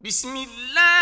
بسم اللہ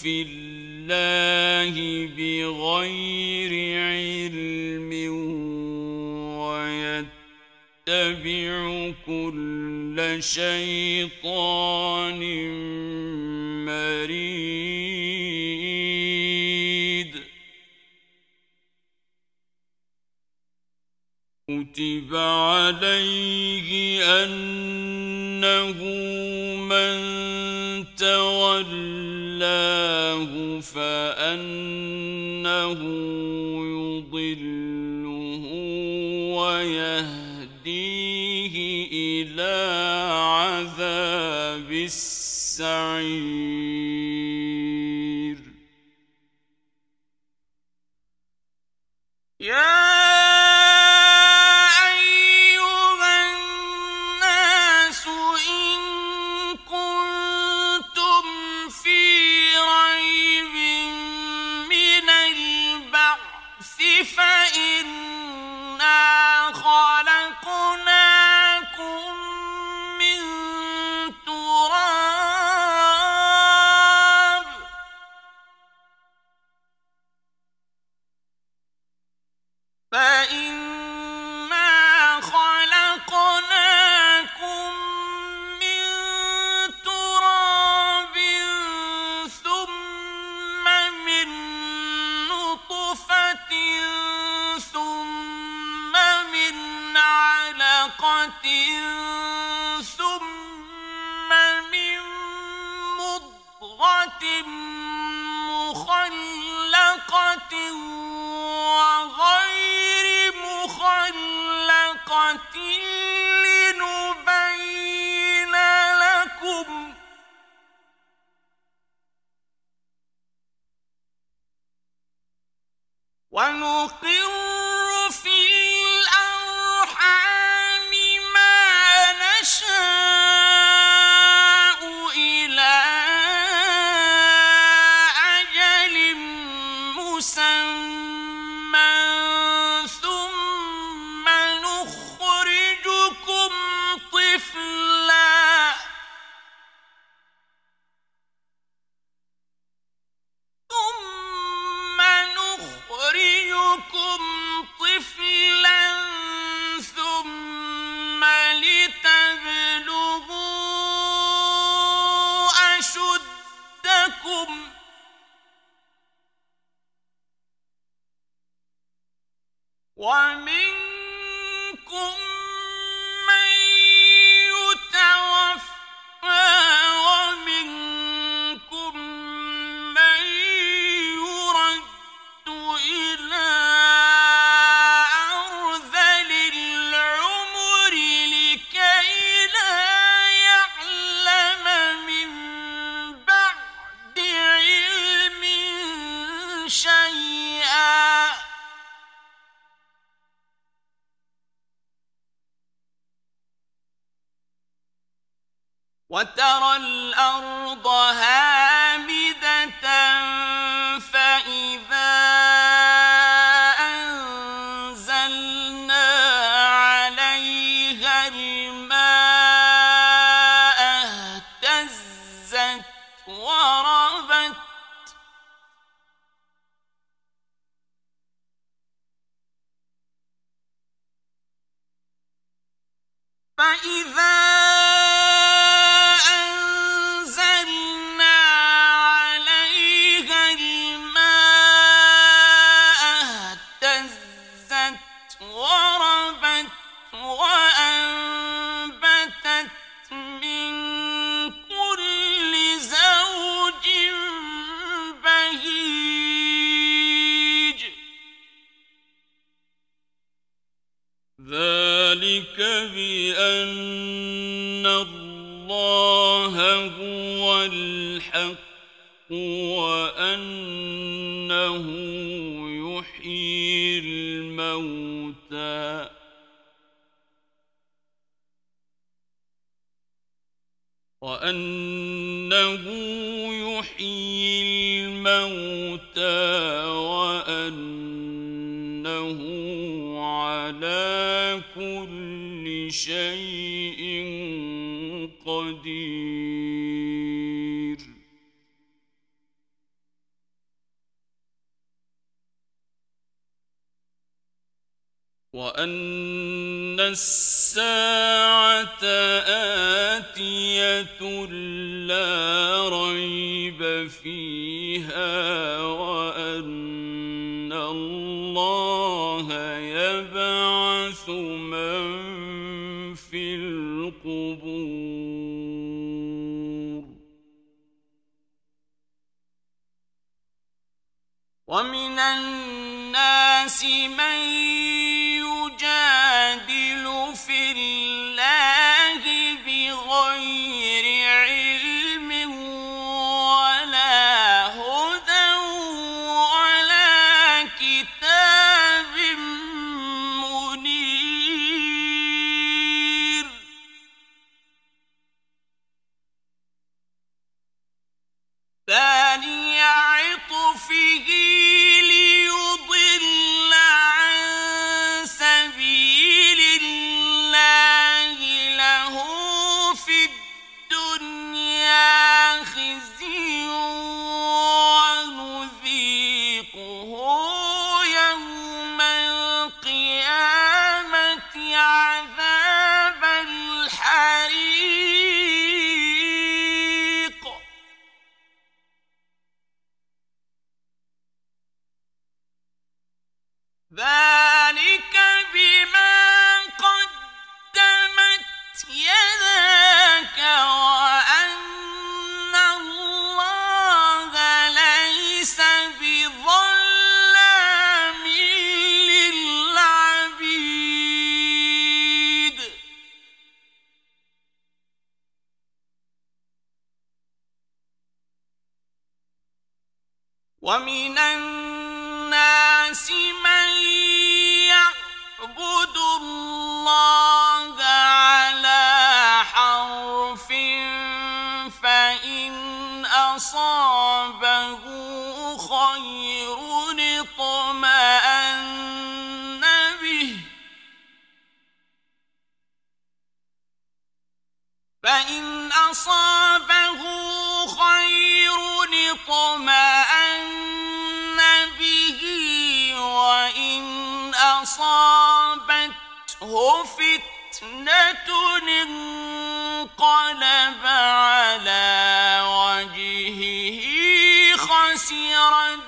فی اللہ بغیر علم ويتبع كل شیطان مرید كتب عليه أنه من تولى هداه فأنه يضله ويهديه إلى عذاب السعير فإذا الناس من انقلب على وجهه خسر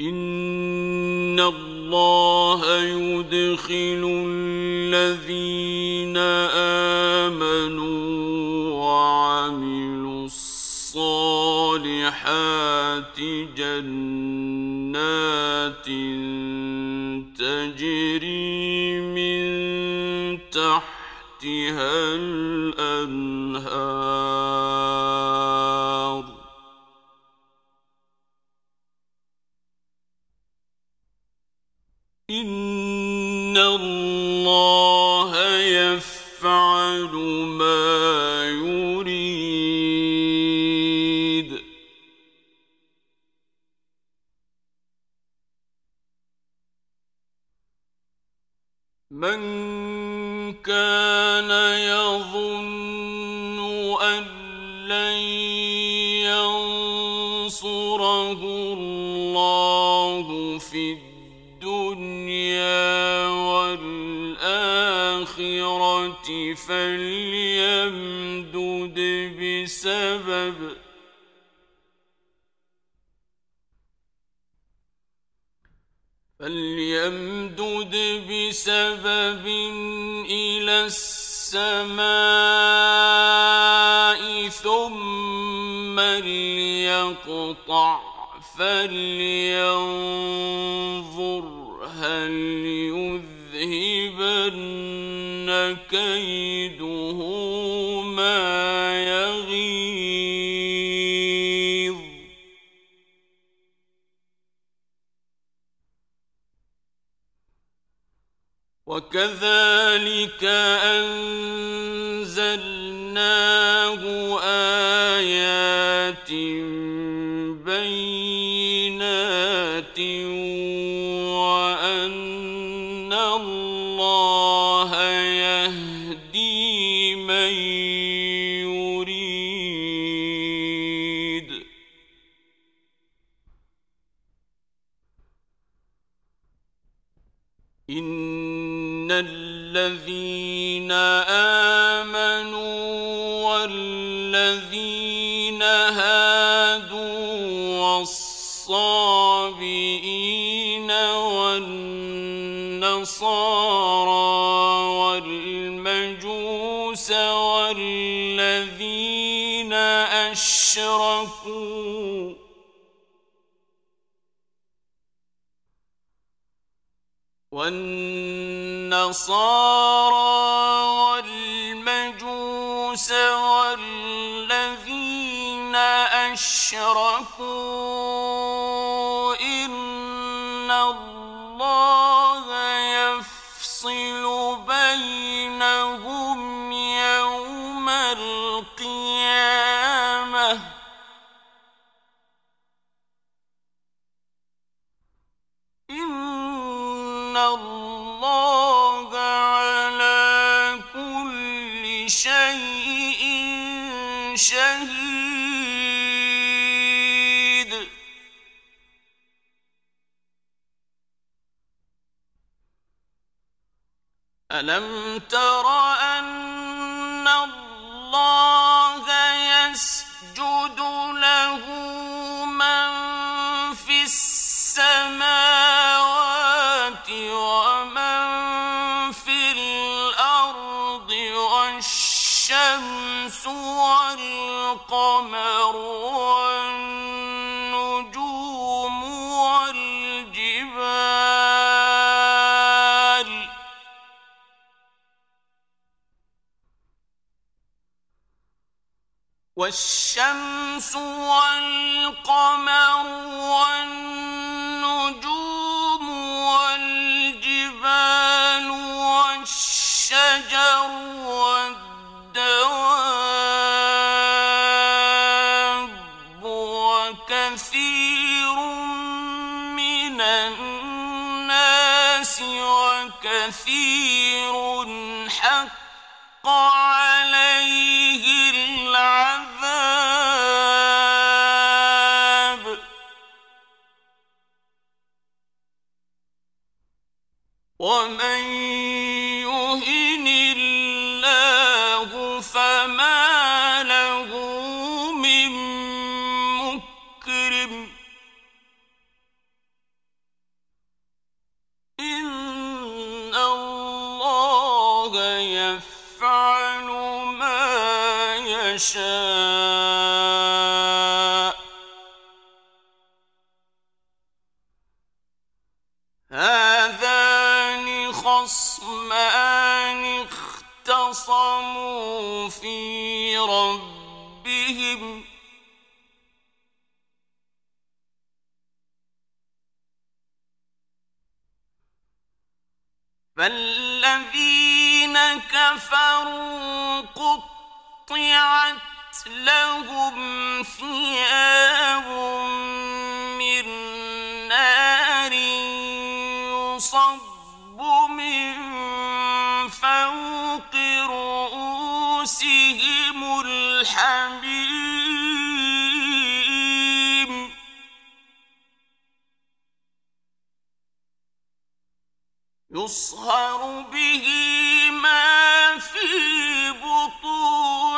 ان الله يدخل الذين امنوا وعملوا الصالحات جنات تجري من تحتها الانهار فليمدد بسبب فليمدد بسبب إلى السماء ثم ليقطع فلينظر هل يذهبن كيده ما يغيظ. وكذلك أنزلناه آيات بينات والنصارى والمجوس والذين أشركوا ألم تر والشمس والقمر والنجوم والجبال والشجر والدواب وكثير من الناس وكثير حق ومن في ربهم فالذين كفروا قطعت لهم ثياب من نار يصب من رؤوسهم الحميم. يصهر به ما في بطون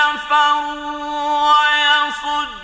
كفروا ويصدون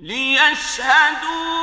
ليشهدوا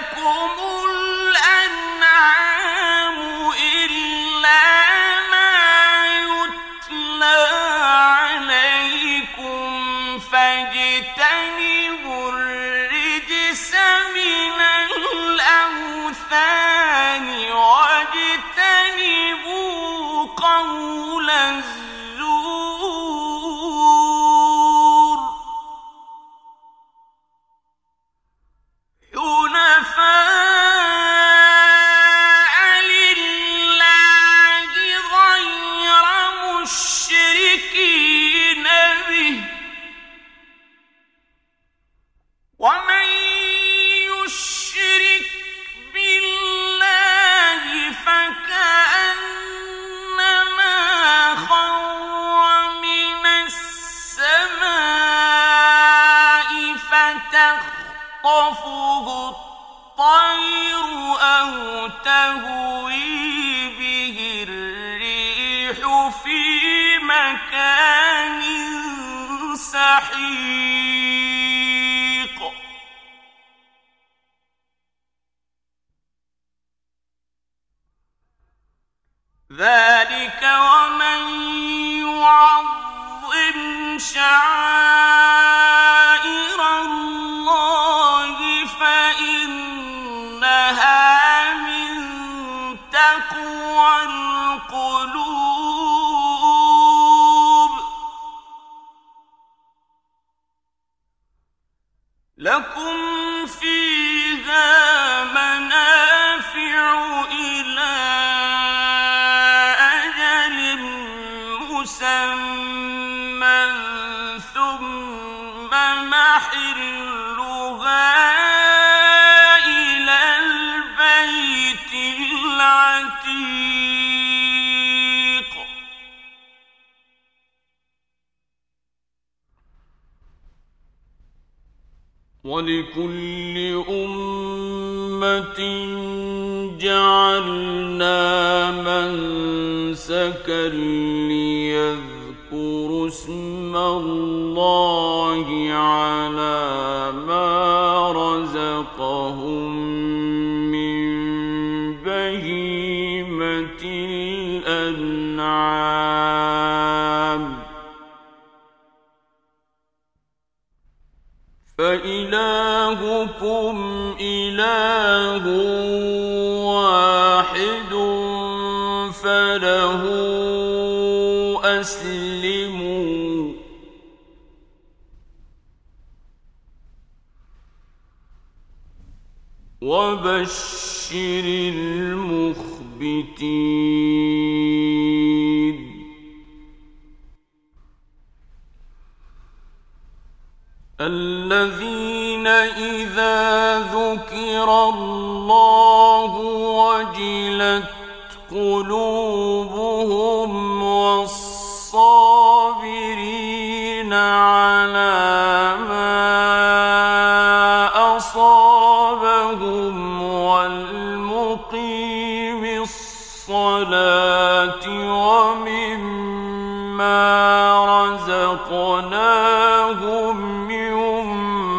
ثم ولكل أمة جعلنا منسكا ليذكروا اسم الله على ما رزقهم من بهيمة الأنعام. فإلهكم إله وبشر المخبتين الذين إذا ذكر الله وجلت قلوبهم والصابرين رزقناهم ينفقون.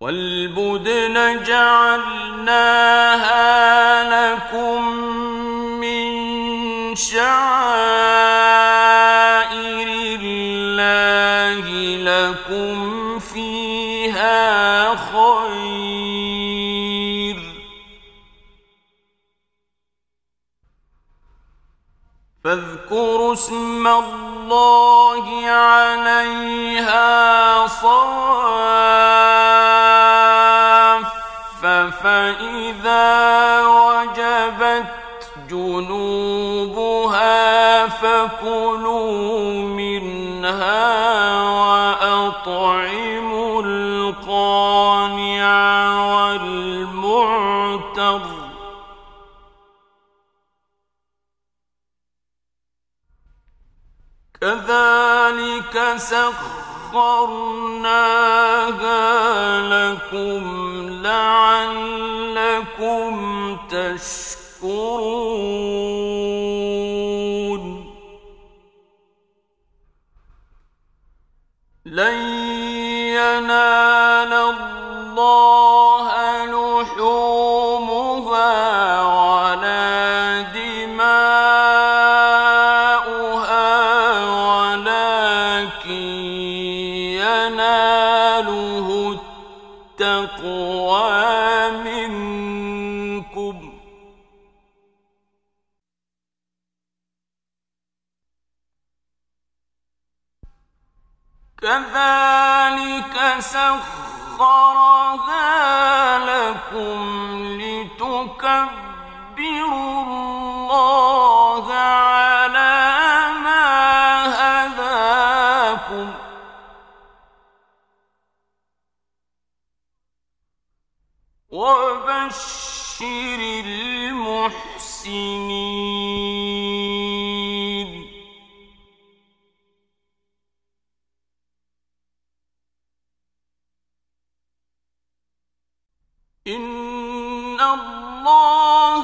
والبدن جعلناها اسم الله عليها صواف فإذا وجبت جنوبها فكلوا منها وأطعموا كذلك سخرناها لكم لعلكم تشكرون لن ينال الله كذلك سخرها لكم لتكبروا الله على ما هداكم وبشر المحسنين إن الله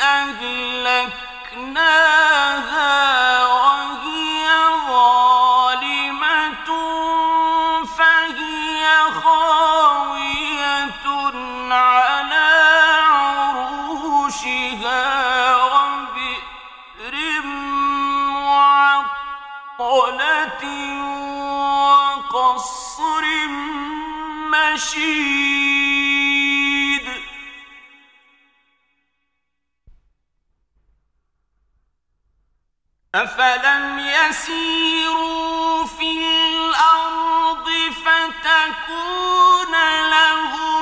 أهلكناها أفلم يسيروا في الأرض فتكون لهم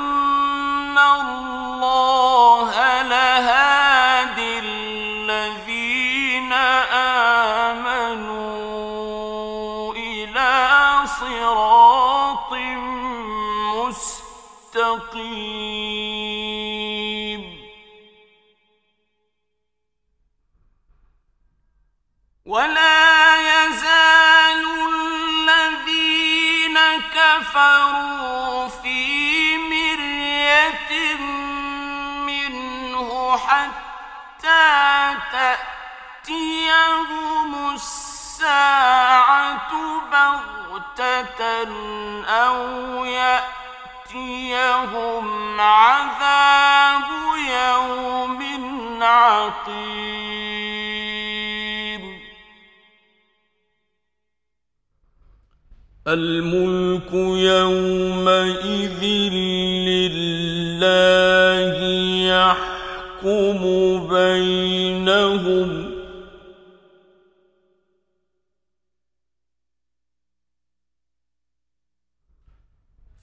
الله بغتة أو يأتيهم عذاب يوم عقيم الملك يومئذ لله يحكم بينهم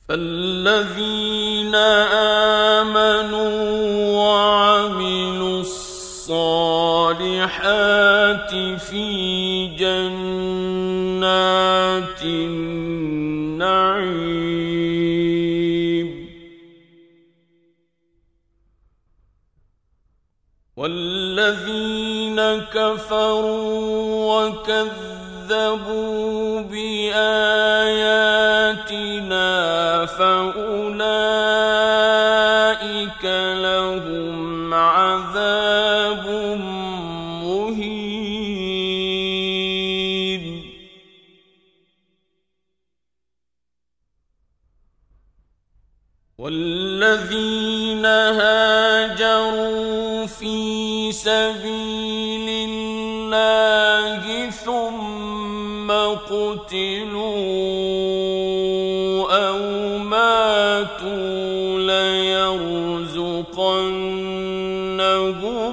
فالذين آمنوا وعملوا الصالحات في جنات النعيم والذين كفروا وكذبوا بآياتنا سبيل الله ثم قتلوا أو ماتوا ليرزقنهم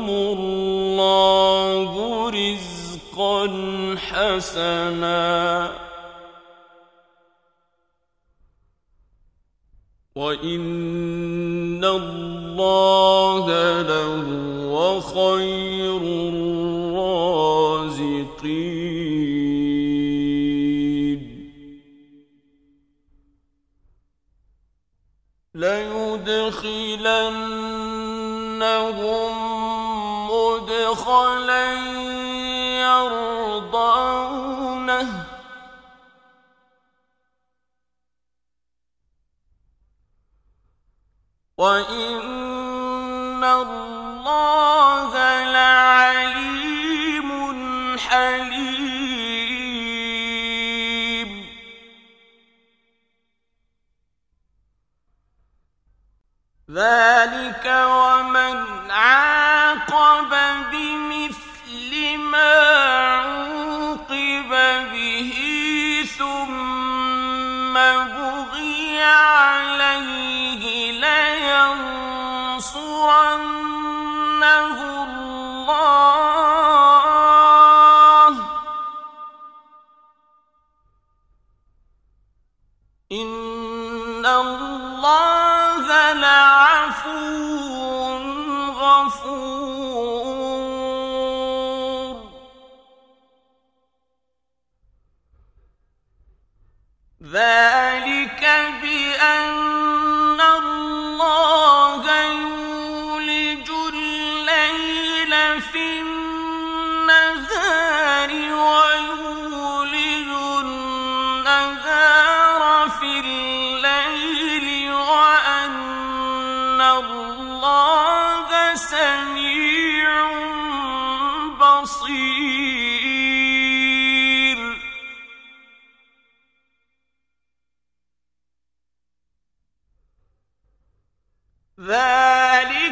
الله رزقا حسنا. وإن الرازقين. ليدخلنهم مدخلا يرضونه. وإن الله ذلك ومن عاقب بمثل ما عوقب به ثم بغي عليه لينصرنه ذلك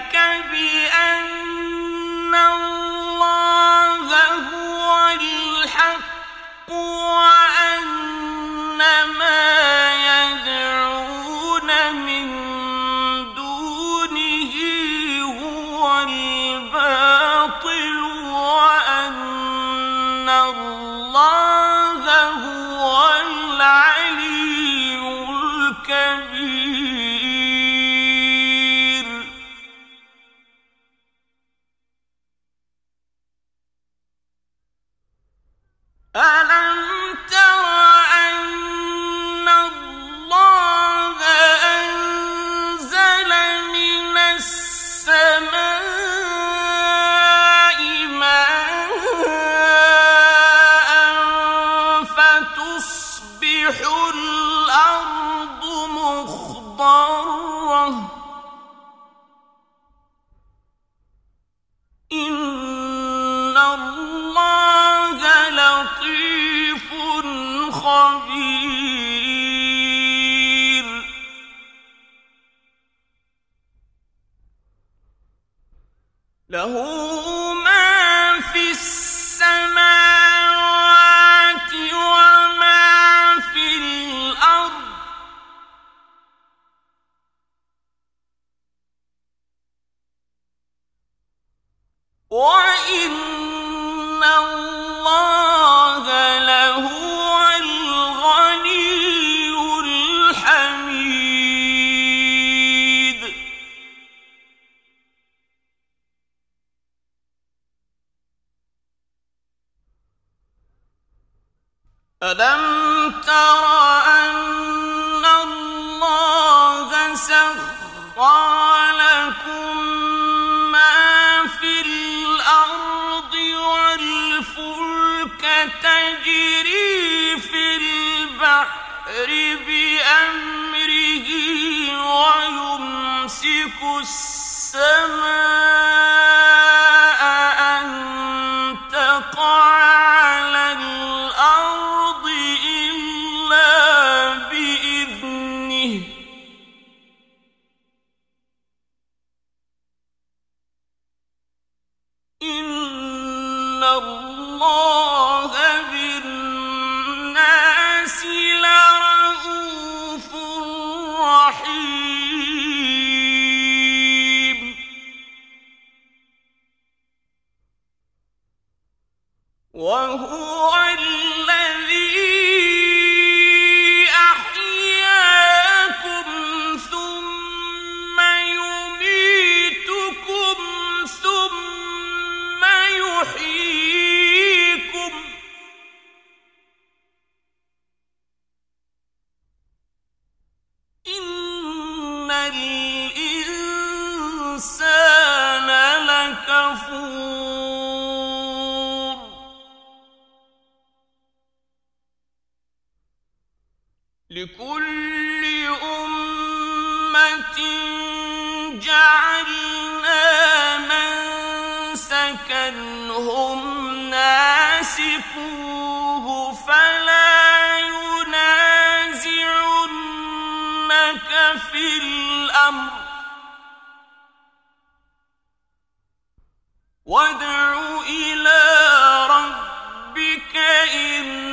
ألم تر أن الله سخر لكم ما في الأرض والفلك تجري في البحر بأمره ويمسك السماء وهو هم ناسكوه فلا ينازعنك وادع إلى ربك إن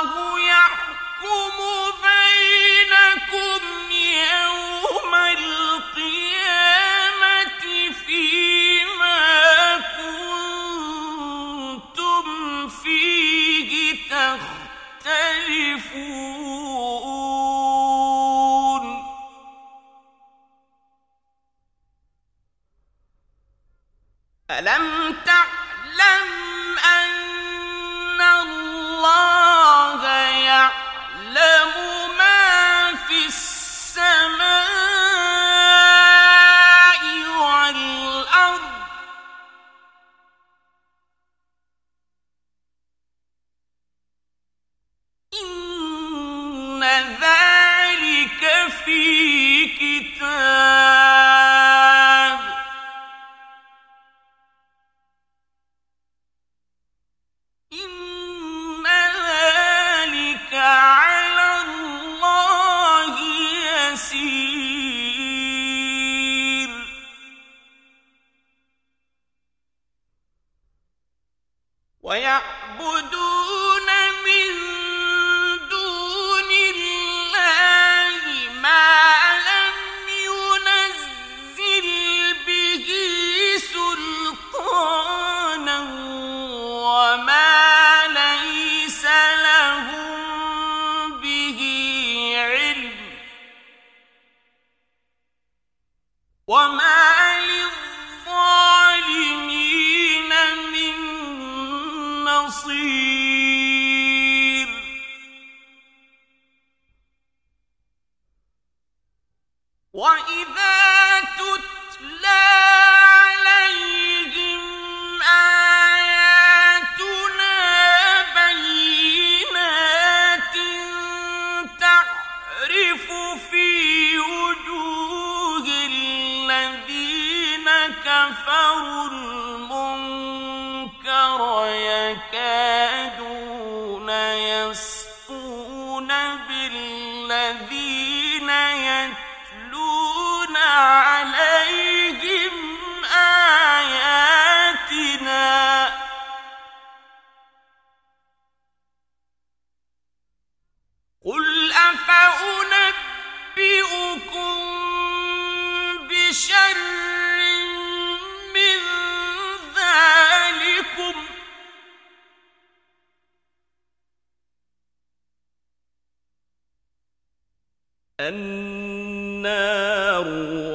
النار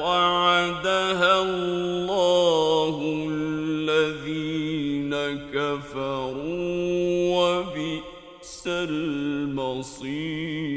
وعدها الله الذين كفروا وبئس المصير.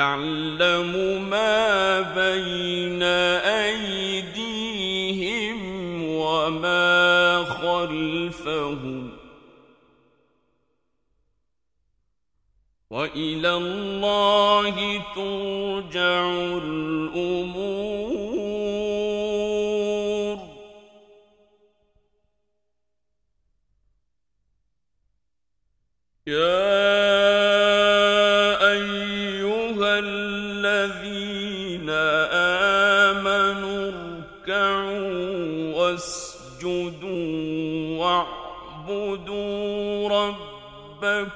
يَعْلَمُ مَا بَيْنَ أَيْدِيهِمْ وَمَا خَلْفَهُمْ وَإِلَى اللَّهِ تُرْجَعُ الأمور